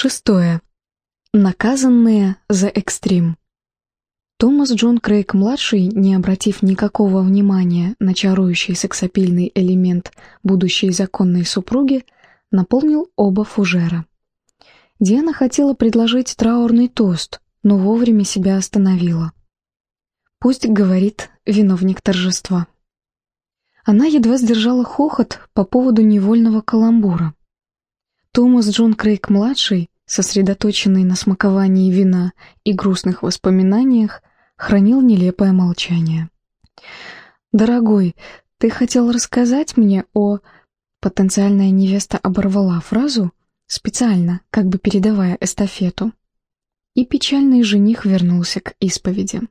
Шестое. Наказанные за экстрим. Томас Джон Крейг-младший, не обратив никакого внимания на чарующий сексапильный элемент будущей законной супруги, наполнил оба фужера. Диана хотела предложить траурный тост, но вовремя себя остановила. Пусть говорит виновник торжества. Она едва сдержала хохот по поводу невольного каламбура. Томас Джон Крейг-младший, сосредоточенный на смаковании вина и грустных воспоминаниях, хранил нелепое молчание. «Дорогой, ты хотел рассказать мне о...» Потенциальная невеста оборвала фразу, специально, как бы передавая эстафету. И печальный жених вернулся к исповеди.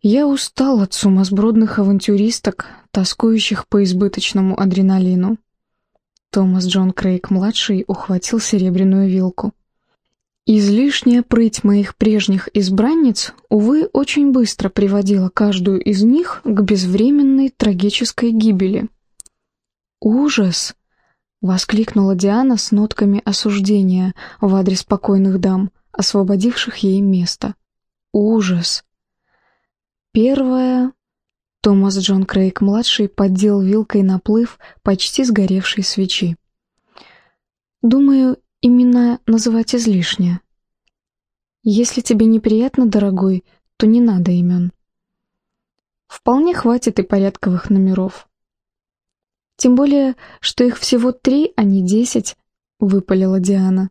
«Я устал от сумасбродных авантюристок, тоскующих по избыточному адреналину. Томас Джон Крейг-младший ухватил серебряную вилку. Излишняя прыть моих прежних избранниц, увы, очень быстро приводила каждую из них к безвременной трагической гибели. «Ужас!» — воскликнула Диана с нотками осуждения в адрес покойных дам, освободивших ей место. «Ужас!» Первое Томас Джон Крейг-младший поддел вилкой наплыв почти сгоревшей свечи. «Думаю, именно называть излишне. Если тебе неприятно, дорогой, то не надо имен. Вполне хватит и порядковых номеров. Тем более, что их всего три, а не десять», — выпалила Диана.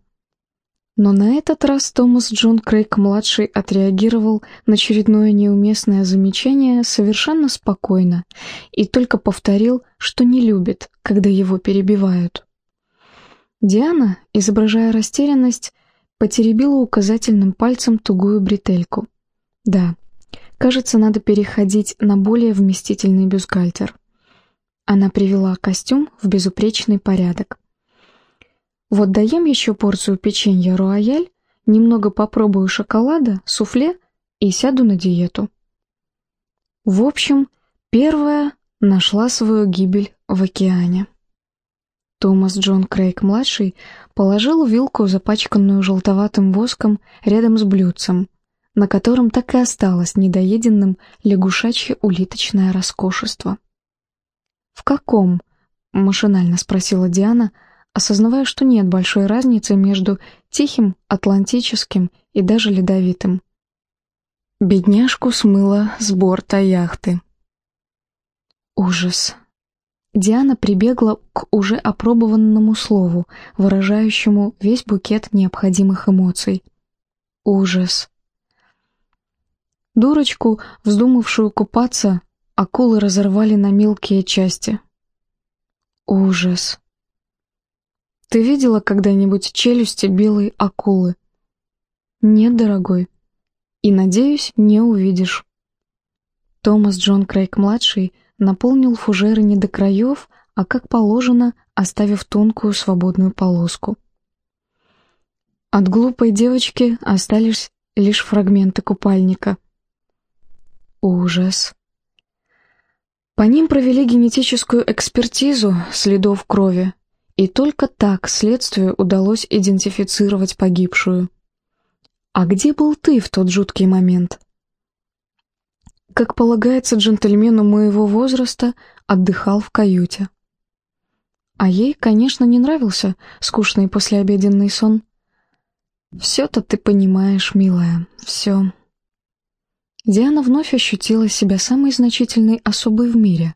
Но на этот раз Томас Джон Крейг-младший отреагировал на очередное неуместное замечание совершенно спокойно и только повторил, что не любит, когда его перебивают. Диана, изображая растерянность, потеребила указательным пальцем тугую бретельку. Да, кажется, надо переходить на более вместительный бюстгальтер. Она привела костюм в безупречный порядок. Вот даем еще порцию печенья рояль, немного попробую шоколада, суфле и сяду на диету. В общем, первая нашла свою гибель в океане. Томас Джон Крейг-младший положил вилку, запачканную желтоватым воском, рядом с блюдцем, на котором так и осталось недоеденным лягушачье улиточное роскошество. «В каком?» — машинально спросила Диана — осознавая, что нет большой разницы между тихим, атлантическим и даже ледовитым. Бедняжку смыло с борта яхты. Ужас. Диана прибегла к уже опробованному слову, выражающему весь букет необходимых эмоций. Ужас. Дурочку, вздумавшую купаться, акулы разорвали на мелкие части. Ужас. Ты видела когда-нибудь челюсти белой акулы? Нет, дорогой. И, надеюсь, не увидишь. Томас Джон Крейг-младший наполнил фужеры не до краев, а как положено, оставив тонкую свободную полоску. От глупой девочки остались лишь фрагменты купальника. Ужас. По ним провели генетическую экспертизу следов крови, и только так следствию удалось идентифицировать погибшую. А где был ты в тот жуткий момент? Как полагается джентльмену моего возраста, отдыхал в каюте. А ей, конечно, не нравился скучный послеобеденный сон. Все-то ты понимаешь, милая, все. Диана вновь ощутила себя самой значительной особой в мире,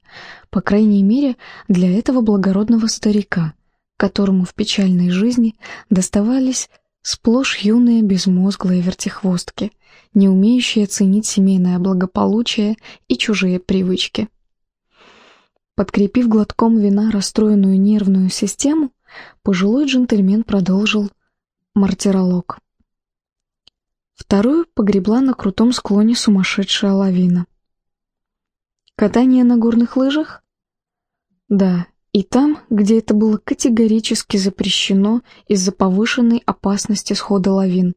по крайней мере, для этого благородного старика — которому в печальной жизни доставались сплошь юные безмозглые вертихвостки, не умеющие ценить семейное благополучие и чужие привычки. Подкрепив глотком вина расстроенную нервную систему, пожилой джентльмен продолжил мартиролог. Вторую погребла на крутом склоне сумасшедшая лавина. Катание на горных лыжах? Да, и там, где это было категорически запрещено из-за повышенной опасности схода лавин.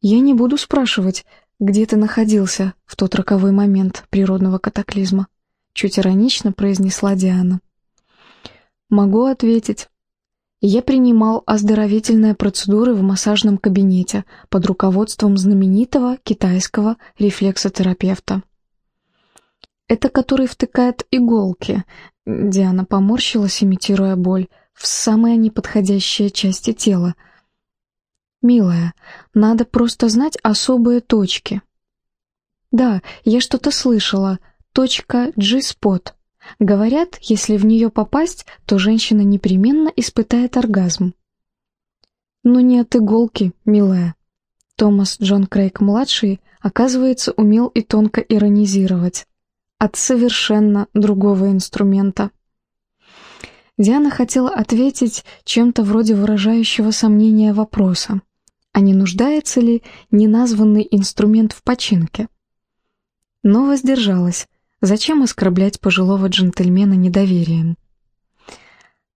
Я не буду спрашивать, где ты находился в тот роковой момент природного катаклизма, чуть иронично произнесла Диана. Могу ответить. Я принимал оздоровительные процедуры в массажном кабинете под руководством знаменитого китайского рефлексотерапевта. «Это который втыкает иголки», — Диана поморщилась, имитируя боль, «в самые неподходящие части тела. Милая, надо просто знать особые точки». «Да, я что-то слышала. Точка G-спот. Говорят, если в нее попасть, то женщина непременно испытает оргазм». «Ну не от иголки, милая». Томас Джон Крейг-младший, оказывается, умел и тонко иронизировать от совершенно другого инструмента. Диана хотела ответить чем-то вроде выражающего сомнения вопроса, а не нуждается ли неназванный инструмент в починке. Но воздержалась. Зачем оскорблять пожилого джентльмена недоверием?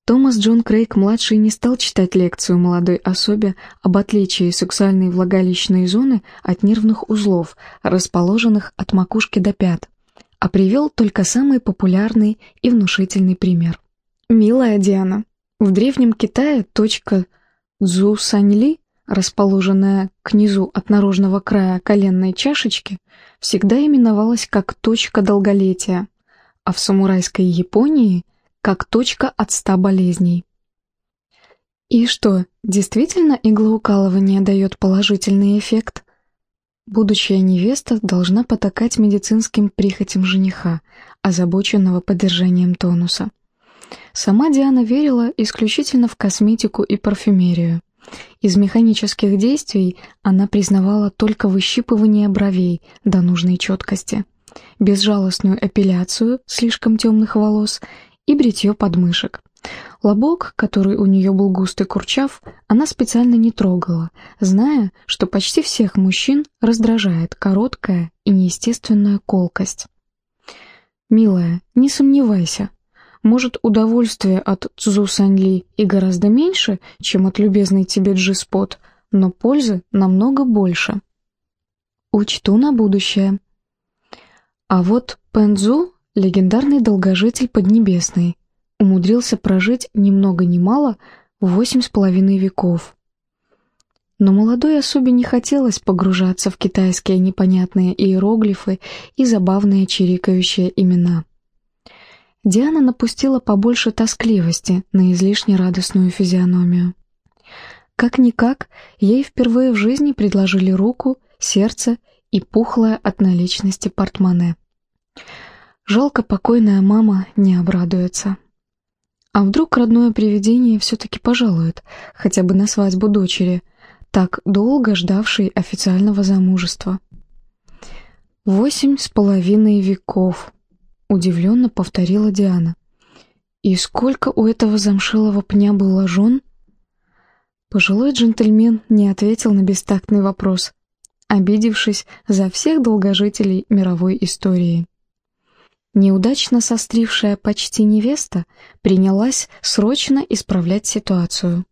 Томас Джон Крейг-младший не стал читать лекцию молодой особе об отличии сексуальной влагалищной зоны от нервных узлов, расположенных от макушки до пят а привел только самый популярный и внушительный пример. Милая Диана, в Древнем Китае точка Цзу Саньли, расположенная к низу от наружного края коленной чашечки, всегда именовалась как точка долголетия, а в самурайской Японии – как точка от ста болезней. И что, действительно иглоукалывание дает положительный эффект? Будущая невеста должна потакать медицинским прихотям жениха, озабоченного поддержанием тонуса. Сама Диана верила исключительно в косметику и парфюмерию. Из механических действий она признавала только выщипывание бровей до нужной четкости, безжалостную эпиляцию слишком темных волос и бритье подмышек. Лобок, который у нее был густый курчав, она специально не трогала, зная, что почти всех мужчин раздражает короткая и неестественная колкость. «Милая, не сомневайся. Может, удовольствие от Цзу Саньли и гораздо меньше, чем от любезной тебе Джи-спот, но пользы намного больше. Учту на будущее. А вот Пензу — легендарный долгожитель Поднебесный — умудрился прожить ни много ни мало восемь с половиной веков. Но молодой особе не хотелось погружаться в китайские непонятные иероглифы и забавные чирикающие имена. Диана напустила побольше тоскливости на излишне радостную физиономию. Как-никак, ей впервые в жизни предложили руку, сердце и пухлое от наличности портмоне. Жалко, покойная мама не обрадуется. А вдруг родное привидение все-таки пожалует, хотя бы на свадьбу дочери, так долго ждавшей официального замужества? «Восемь с половиной веков», — удивленно повторила Диана. «И сколько у этого замшелого пня было жен?» Пожилой джентльмен не ответил на бестактный вопрос, обидевшись за всех долгожителей мировой истории. Неудачно сострившая почти невеста принялась срочно исправлять ситуацию.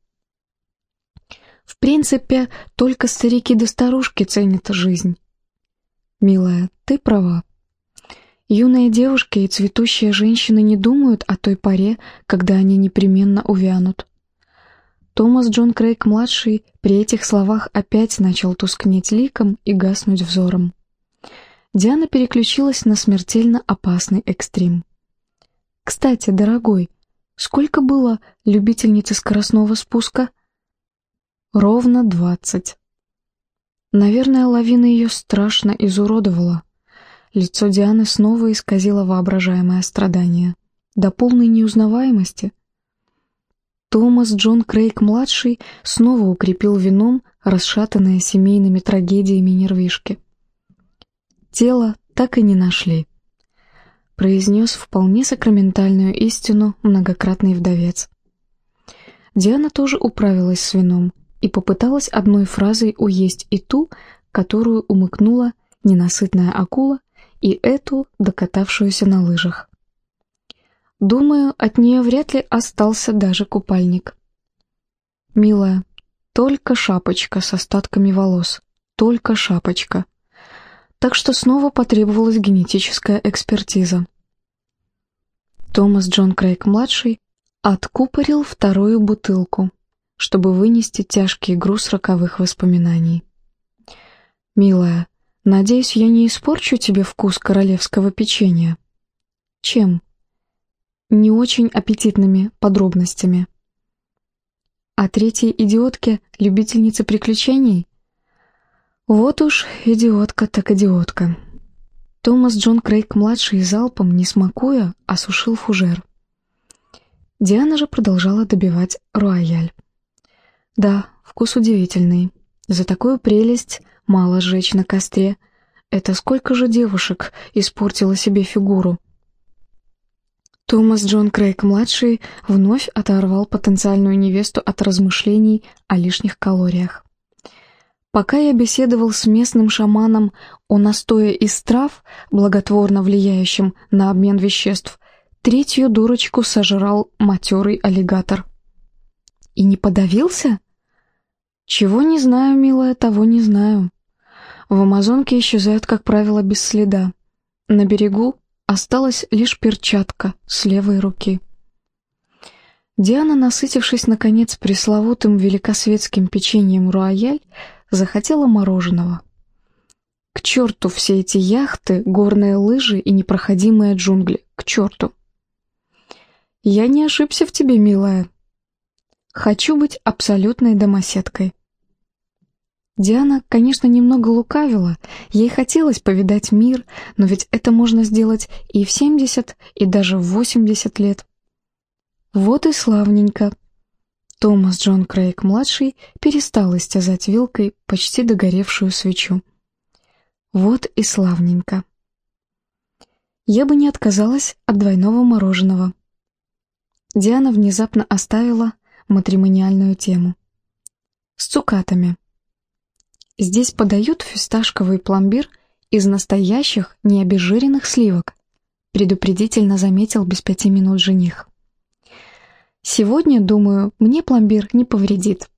В принципе, только старики да старушки ценят жизнь. Милая, ты права. Юные девушки и цветущие женщины не думают о той поре, когда они непременно увянут. Томас Джон Крейг-младший при этих словах опять начал тускнеть ликом и гаснуть взором. Диана переключилась на смертельно опасный экстрим. «Кстати, дорогой, сколько было любительницы скоростного спуска?» «Ровно двадцать». Наверное, лавина ее страшно изуродовала. Лицо Дианы снова исказило воображаемое страдание. До полной неузнаваемости. Томас Джон Крейг-младший снова укрепил вином расшатанные семейными трагедиями нервишки. Тело так и не нашли. Произнес вполне сакраментальную истину многократный вдовец. Диана тоже управилась с вином и попыталась одной фразой уесть и ту, которую умыкнула ненасытная акула, и эту, докатавшуюся на лыжах. Думаю, от нее вряд ли остался даже купальник. Милая, только шапочка с остатками волос, только шапочка так что снова потребовалась генетическая экспертиза. Томас Джон Крейг-младший откупорил вторую бутылку, чтобы вынести тяжкий груз роковых воспоминаний. «Милая, надеюсь, я не испорчу тебе вкус королевского печенья?» «Чем?» «Не очень аппетитными подробностями». «А третьей идиотке — любительнице приключений?» «Вот уж идиотка так идиотка». Томас Джон Крейг-младший залпом, не смакуя, осушил фужер. Диана же продолжала добивать рояль. Да, вкус удивительный. За такую прелесть мало сжечь на костре. Это сколько же девушек испортило себе фигуру. Томас Джон Крейг-младший вновь оторвал потенциальную невесту от размышлений о лишних калориях. Пока я беседовал с местным шаманом о настое из трав, благотворно влияющем на обмен веществ, третью дурочку сожрал матерый аллигатор. И не подавился? Чего не знаю, милая, того не знаю. В Амазонке исчезают, как правило, без следа. На берегу осталась лишь перчатка с левой руки. Диана, насытившись, наконец, пресловутым великосветским печеньем «Руаяль», захотела мороженого. К черту все эти яхты, горные лыжи и непроходимые джунгли. К черту. Я не ошибся в тебе, милая. Хочу быть абсолютной домоседкой. Диана, конечно, немного лукавила, ей хотелось повидать мир, но ведь это можно сделать и в 70, и даже в 80 лет. Вот и славненько. Томас Джон Крейг-младший перестал истязать вилкой почти догоревшую свечу. Вот и славненько. Я бы не отказалась от двойного мороженого. Диана внезапно оставила матримониальную тему. С цукатами. Здесь подают фисташковый пломбир из настоящих необезжиренных сливок, предупредительно заметил без пяти минут жених. Сегодня, думаю, мне пломбир не повредит.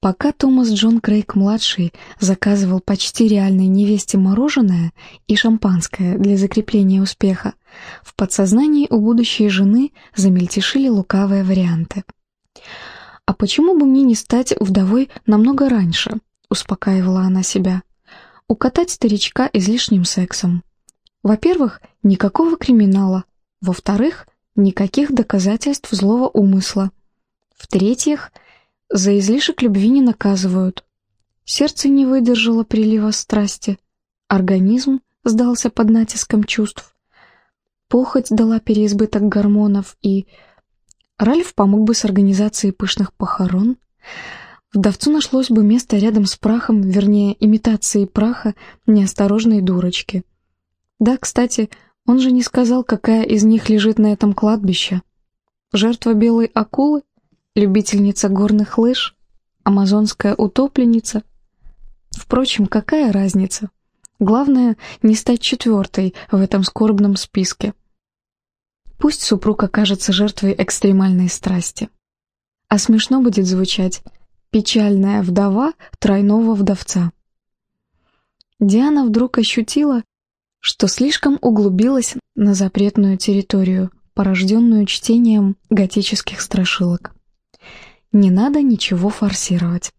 Пока Томас Джон Крейг-младший заказывал почти реальной невесте мороженое и шампанское для закрепления успеха, в подсознании у будущей жены замельтешили лукавые варианты. «А почему бы мне не стать вдовой намного раньше?» — успокаивала она себя. «Укатать старичка излишним сексом. Во-первых, никакого криминала. Во-вторых, никаких доказательств злого умысла. В-третьих, за излишек любви не наказывают. Сердце не выдержало прилива страсти. Организм сдался под натиском чувств. Похоть дала переизбыток гормонов, и... Ральф помог бы с организацией пышных похорон. Вдовцу нашлось бы место рядом с прахом, вернее, имитацией праха неосторожной дурочки. Да, кстати, он же не сказал, какая из них лежит на этом кладбище. Жертва белой акулы? Любительница горных лыж? Амазонская утопленница? Впрочем, какая разница? Главное, не стать четвертой в этом скорбном списке. Пусть супруг окажется жертвой экстремальной страсти. А смешно будет звучать «печальная вдова тройного вдовца». Диана вдруг ощутила, что слишком углубилась на запретную территорию, порожденную чтением готических страшилок. Не надо ничего форсировать.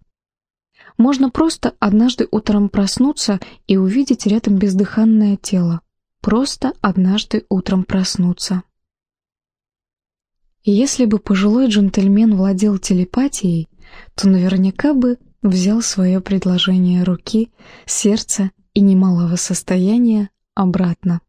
Можно просто однажды утром проснуться и увидеть рядом бездыханное тело. Просто однажды утром проснуться. Если бы пожилой джентльмен владел телепатией, то наверняка бы взял свое предложение руки, сердца и немалого состояния обратно.